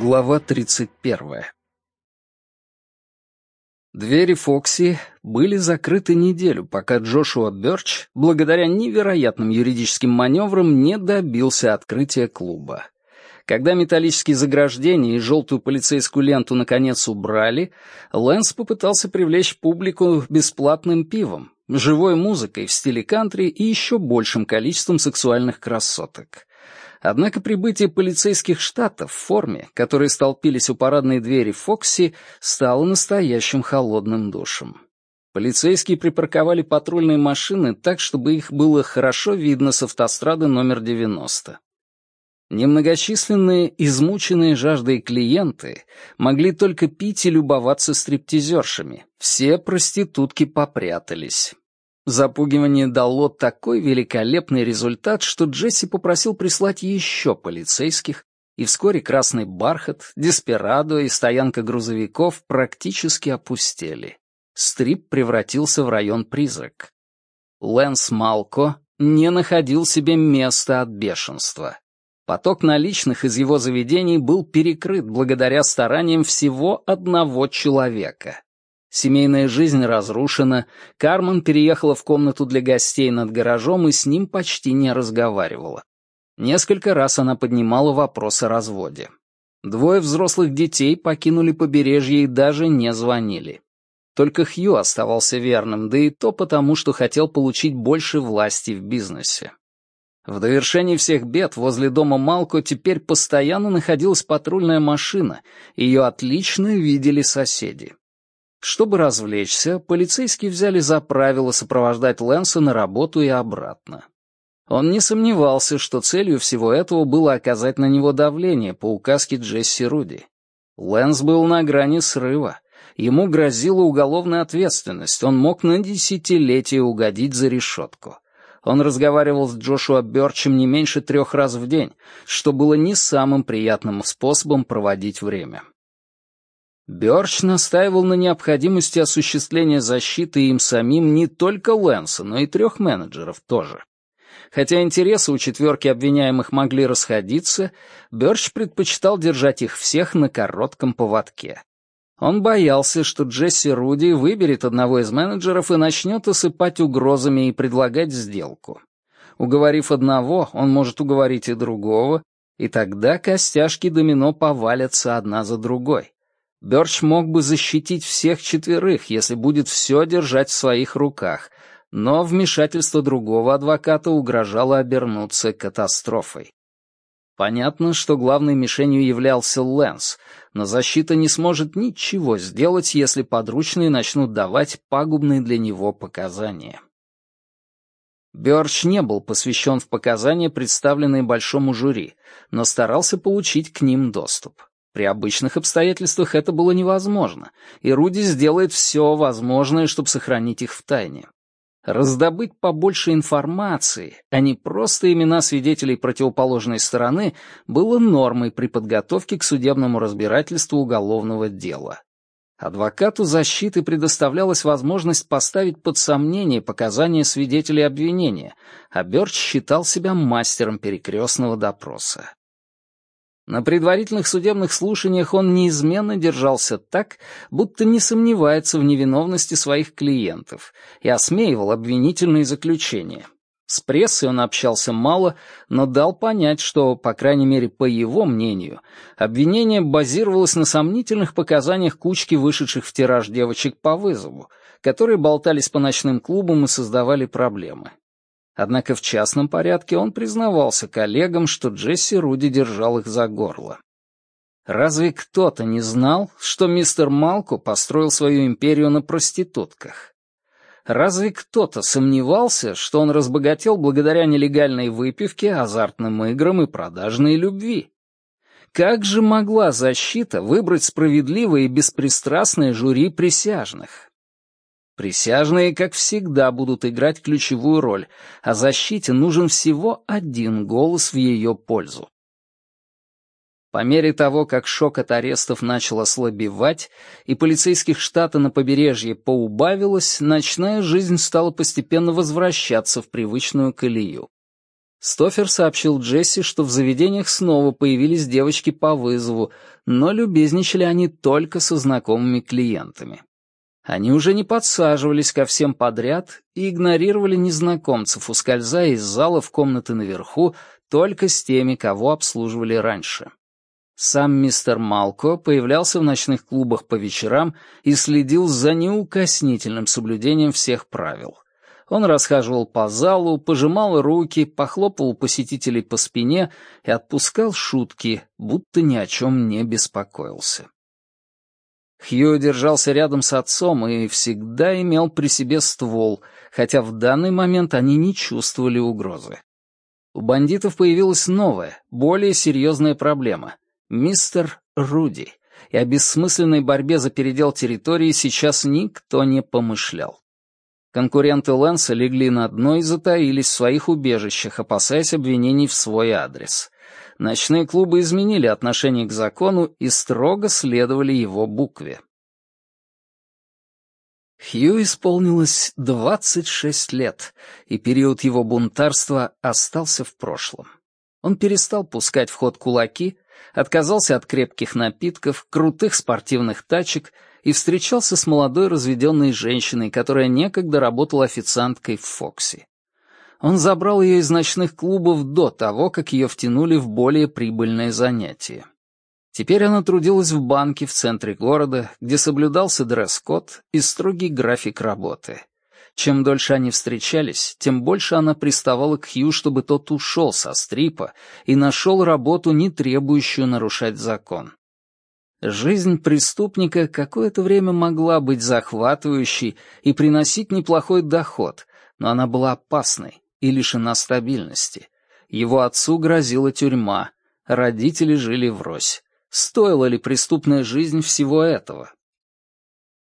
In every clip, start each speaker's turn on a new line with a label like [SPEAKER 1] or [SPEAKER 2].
[SPEAKER 1] Глава 31. Двери Фокси были закрыты неделю, пока Джошуа Бёрч, благодаря невероятным юридическим маневрам, не добился открытия клуба. Когда металлические заграждения и желтую полицейскую ленту наконец убрали, Лэнс попытался привлечь публику бесплатным пивом, живой музыкой в стиле кантри и еще большим количеством сексуальных красоток. Однако прибытие полицейских штатов в форме, которые столпились у парадной двери Фокси, стало настоящим холодным душем. Полицейские припарковали патрульные машины так, чтобы их было хорошо видно с автострады номер 90. Немногочисленные, измученные жаждой клиенты могли только пить и любоваться стриптизершами. Все проститутки попрятались. Запугивание дало такой великолепный результат, что Джесси попросил прислать еще полицейских, и вскоре красный бархат, деспирадо и стоянка грузовиков практически опустели. Стрип превратился в район-призрак. Лэнс Малко не находил себе места от бешенства. Поток наличных из его заведений был перекрыт благодаря стараниям всего одного человека. Семейная жизнь разрушена, Кармен переехала в комнату для гостей над гаражом и с ним почти не разговаривала. Несколько раз она поднимала вопрос о разводе. Двое взрослых детей покинули побережье и даже не звонили. Только Хью оставался верным, да и то потому, что хотел получить больше власти в бизнесе. В довершении всех бед возле дома Малко теперь постоянно находилась патрульная машина, ее отлично видели соседи. Чтобы развлечься, полицейские взяли за правило сопровождать Лэнса на работу и обратно. Он не сомневался, что целью всего этого было оказать на него давление по указке Джесси Руди. Лэнс был на грани срыва. Ему грозила уголовная ответственность, он мог на десятилетие угодить за решетку. Он разговаривал с Джошуа Бёрчем не меньше трех раз в день, что было не самым приятным способом проводить время. Бёрч настаивал на необходимости осуществления защиты им самим не только Лэнса, но и трех менеджеров тоже. Хотя интересы у четверки обвиняемых могли расходиться, Бёрч предпочитал держать их всех на коротком поводке. Он боялся, что Джесси Руди выберет одного из менеджеров и начнет осыпать угрозами и предлагать сделку. Уговорив одного, он может уговорить и другого, и тогда костяшки домино повалятся одна за другой. Бёрч мог бы защитить всех четверых, если будет все держать в своих руках, но вмешательство другого адвоката угрожало обернуться катастрофой. Понятно, что главной мишенью являлся Лэнс, но защита не сможет ничего сделать, если подручные начнут давать пагубные для него показания. Бёрч не был посвящен в показания, представленные большому жюри, но старался получить к ним доступ. При обычных обстоятельствах это было невозможно, и Руди сделает все возможное, чтобы сохранить их в тайне. Раздобыть побольше информации, а не просто имена свидетелей противоположной стороны, было нормой при подготовке к судебному разбирательству уголовного дела. Адвокату защиты предоставлялась возможность поставить под сомнение показания свидетелей обвинения, а Бёрч считал себя мастером перекрестного допроса. На предварительных судебных слушаниях он неизменно держался так, будто не сомневается в невиновности своих клиентов и осмеивал обвинительные заключения. С прессой он общался мало, но дал понять, что, по крайней мере, по его мнению, обвинение базировалось на сомнительных показаниях кучки вышедших в тираж девочек по вызову, которые болтались по ночным клубам и создавали проблемы. Однако в частном порядке он признавался коллегам, что Джесси Руди держал их за горло. Разве кто-то не знал, что мистер Малко построил свою империю на проститутках? Разве кто-то сомневался, что он разбогател благодаря нелегальной выпивке, азартным играм и продажной любви? Как же могла защита выбрать справедливое и беспристрастное жюри присяжных? Присяжные, как всегда, будут играть ключевую роль, а защите нужен всего один голос в ее пользу. По мере того, как шок от арестов начал ослабевать, и полицейских штата на побережье поубавилось, ночная жизнь стала постепенно возвращаться в привычную колею. Стофер сообщил Джесси, что в заведениях снова появились девочки по вызову, но любезничали они только со знакомыми клиентами. Они уже не подсаживались ко всем подряд и игнорировали незнакомцев, ускользая из зала в комнаты наверху только с теми, кого обслуживали раньше. Сам мистер Малко появлялся в ночных клубах по вечерам и следил за неукоснительным соблюдением всех правил — он расхаживал по залу, пожимал руки, похлопывал посетителей по спине и отпускал шутки, будто ни о чем не беспокоился. Хью держался рядом с отцом и всегда имел при себе ствол, хотя в данный момент они не чувствовали угрозы. У бандитов появилась новая, более серьезная проблема — мистер Руди, и о бессмысленной борьбе за передел территории сейчас никто не помышлял. Конкуренты Лэнса легли на дно и затаились в своих убежищах, опасаясь обвинений в свой адрес. Ночные клубы изменили отношение к закону и строго следовали его букве. Хью исполнилось 26 лет, и период его бунтарства остался в прошлом. Он перестал пускать в ход кулаки, отказался от крепких напитков, крутых спортивных тачек и встречался с молодой разведенной женщиной, которая некогда работала официанткой в Фокси. Он забрал ее из ночных клубов до того, как ее втянули в более прибыльное занятие. Теперь она трудилась в банке в центре города, где соблюдался дресс-код и строгий график работы. Чем дольше они встречались, тем больше она приставала к Хью, чтобы тот ушел со стрипа и нашел работу, не требующую нарушать закон. Жизнь преступника какое-то время могла быть захватывающей и приносить неплохой доход, но она была опасной и лишена стабильности. Его отцу грозила тюрьма, родители жили врозь. Стоила ли преступная жизнь всего этого?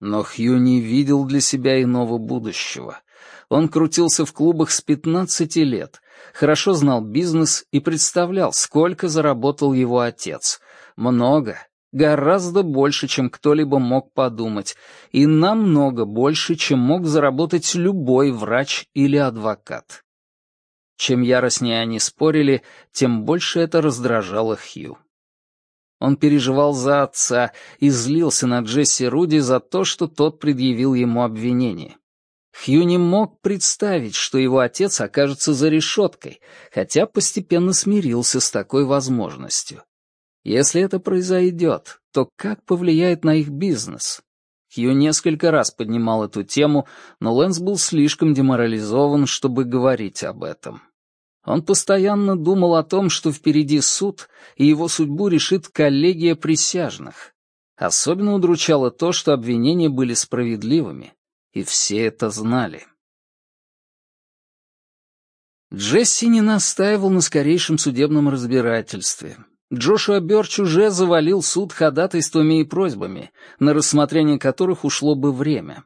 [SPEAKER 1] Но Хью не видел для себя иного будущего. Он крутился в клубах с 15 лет, хорошо знал бизнес и представлял, сколько заработал его отец. Много, Гораздо больше, чем кто-либо мог подумать, и намного больше, чем мог заработать любой врач или адвокат. Чем яростнее они спорили, тем больше это раздражало Хью. Он переживал за отца и злился на Джесси Руди за то, что тот предъявил ему обвинение. Хью не мог представить, что его отец окажется за решеткой, хотя постепенно смирился с такой возможностью. Если это произойдет, то как повлияет на их бизнес? Хью несколько раз поднимал эту тему, но Лэнс был слишком деморализован, чтобы говорить об этом. Он постоянно думал о том, что впереди суд, и его судьбу решит коллегия присяжных. Особенно удручало то, что обвинения были справедливыми, и все это знали. Джесси не настаивал на скорейшем судебном разбирательстве. Джошуа Бёрч уже завалил суд ходатайствами и просьбами, на рассмотрение которых ушло бы время.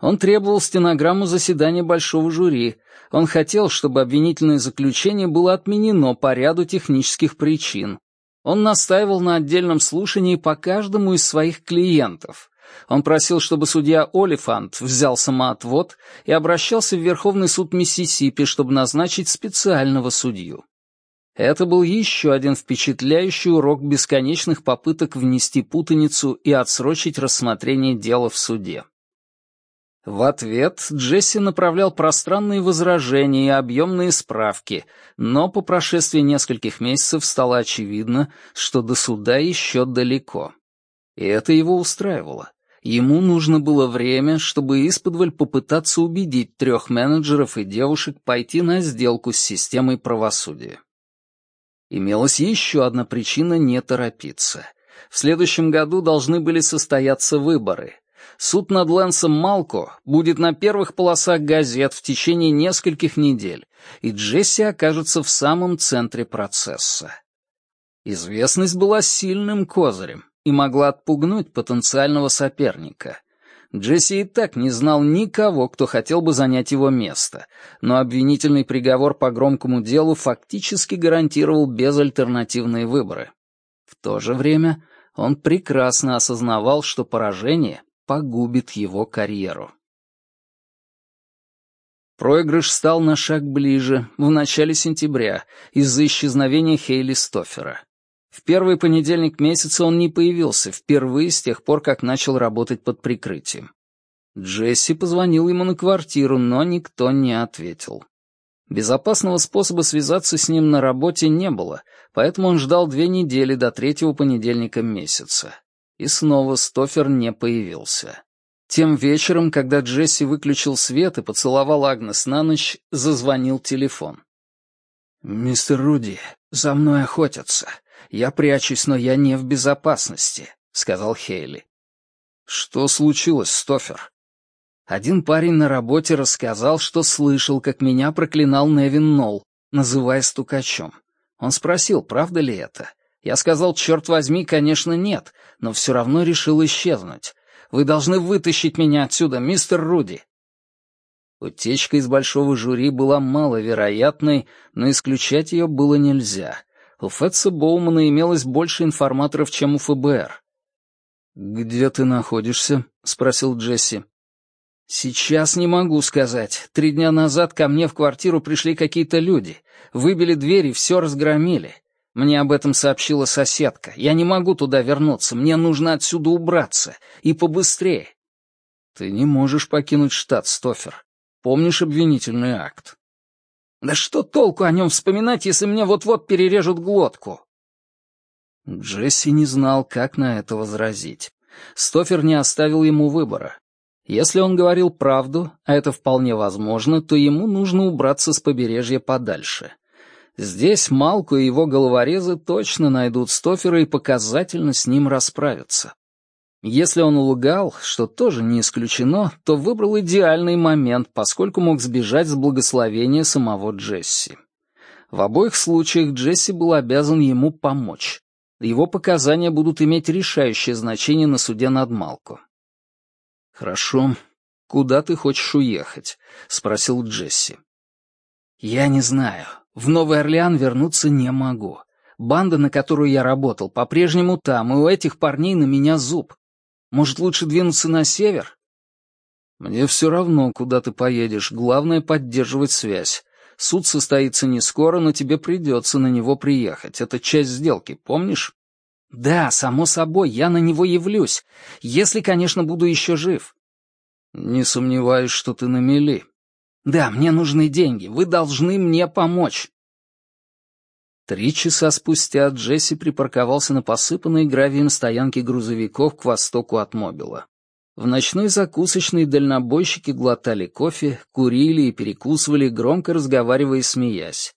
[SPEAKER 1] Он требовал стенограмму заседания большого жюри. Он хотел, чтобы обвинительное заключение было отменено по ряду технических причин. Он настаивал на отдельном слушании по каждому из своих клиентов. Он просил, чтобы судья Олифант взял самоотвод и обращался в Верховный суд Миссисипи, чтобы назначить специального судью. Это был еще один впечатляющий урок бесконечных попыток внести путаницу и отсрочить рассмотрение дела в суде. В ответ Джесси направлял пространные возражения и объемные справки, но по прошествии нескольких месяцев стало очевидно, что до суда еще далеко. И это его устраивало. Ему нужно было время, чтобы исподволь попытаться убедить трех менеджеров и девушек пойти на сделку с системой правосудия. Имелась еще одна причина не торопиться. В следующем году должны были состояться выборы. Суд над Лэнсом Малко будет на первых полосах газет в течение нескольких недель, и Джесси окажется в самом центре процесса. Известность была сильным козырем и могла отпугнуть потенциального соперника. Джесси и так не знал никого, кто хотел бы занять его место, но обвинительный приговор по громкому делу фактически гарантировал безальтернативные выборы. В то же время он прекрасно осознавал, что поражение погубит его карьеру. Проигрыш стал на шаг ближе, в начале сентября, из-за исчезновения Хейли Стофера. В первый понедельник месяца он не появился, впервые с тех пор, как начал работать под прикрытием. Джесси позвонил ему на квартиру, но никто не ответил. Безопасного способа связаться с ним на работе не было, поэтому он ждал две недели до третьего понедельника месяца. И снова Стофер не появился. Тем вечером, когда Джесси выключил свет и поцеловал Агнес на ночь, зазвонил телефон. «Мистер Руди, за мной охотятся. Я прячусь, но я не в безопасности», — сказал Хейли. «Что случилось, Стофер?» Один парень на работе рассказал, что слышал, как меня проклинал Невин Нолл, называя стукачом. Он спросил, правда ли это. Я сказал, черт возьми, конечно, нет, но все равно решил исчезнуть. Вы должны вытащить меня отсюда, мистер Руди!» Утечка из большого жюри была маловероятной, но исключать ее было нельзя. У Фетса Боумана имелось больше информаторов, чем у ФБР. «Где ты находишься?» — спросил Джесси. «Сейчас не могу сказать. Три дня назад ко мне в квартиру пришли какие-то люди. Выбили дверь и все разгромили. Мне об этом сообщила соседка. Я не могу туда вернуться. Мне нужно отсюда убраться. И побыстрее. Ты не можешь покинуть штат, Стофер. Помнишь обвинительный акт? Да что толку о нем вспоминать, если мне вот-вот перережут глотку? Джесси не знал, как на это возразить. Стофер не оставил ему выбора. Если он говорил правду, а это вполне возможно, то ему нужно убраться с побережья подальше. Здесь Малку и его головорезы точно найдут Стофера и показательно с ним расправятся. Если он лгал, что тоже не исключено, то выбрал идеальный момент, поскольку мог сбежать с благословения самого Джесси. В обоих случаях Джесси был обязан ему помочь. Его показания будут иметь решающее значение на суде над Малку. «Хорошо. Куда ты хочешь уехать?» — спросил Джесси. «Я не знаю. В Новый Орлеан вернуться не могу. Банда, на которую я работал, по-прежнему там, и у этих парней на меня зуб. Может, лучше двинуться на север? Мне все равно, куда ты поедешь. Главное — поддерживать связь. Суд состоится не скоро, но тебе придется на него приехать. Это часть сделки, помнишь? Да, само собой, я на него явлюсь. Если, конечно, буду еще жив. Не сомневаюсь, что ты на мели. «Да, мне нужны деньги. Вы должны мне помочь». Три часа спустя Джесси припарковался на посыпанной гравием стоянке грузовиков к востоку от Мобила. В ночной закусочной дальнобойщики глотали кофе, курили и перекусывали, громко разговаривая и смеясь.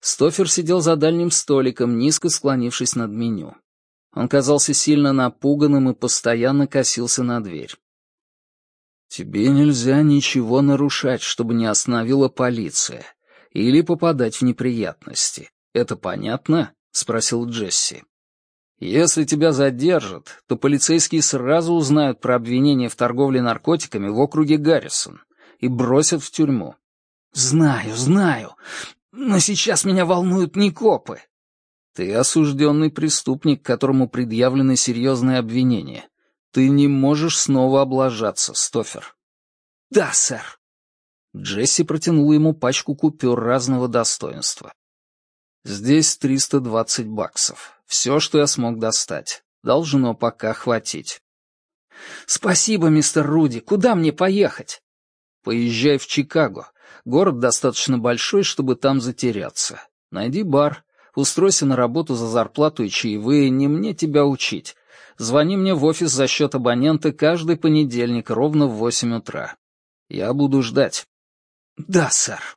[SPEAKER 1] Стофер сидел за дальним столиком, низко склонившись над меню. Он казался сильно напуганным и постоянно косился на дверь. Тебе нельзя ничего нарушать, чтобы не остановила полиция. Или попадать в неприятности. Это понятно? Спросил Джесси. Если тебя задержат, то полицейские сразу узнают про обвинение в торговле наркотиками в округе Гаррисон и бросят в тюрьму. Знаю, знаю, но сейчас меня волнуют не копы. Ты осужденный преступник, которому предъявлены серьезные обвинения. Ты не можешь снова облажаться, Стофер. Да, сэр. Джесси протянул ему пачку купюр разного достоинства. Здесь 320 баксов. Все, что я смог достать. Должно пока хватить. Спасибо, мистер Руди. Куда мне поехать? Поезжай в Чикаго. Город достаточно большой, чтобы там затеряться. Найди бар, устройся на работу за зарплату и чаевые, не мне тебя учить. Звони мне в офис за счет абонента каждый понедельник ровно в восемь утра. Я буду ждать. Да, сэр.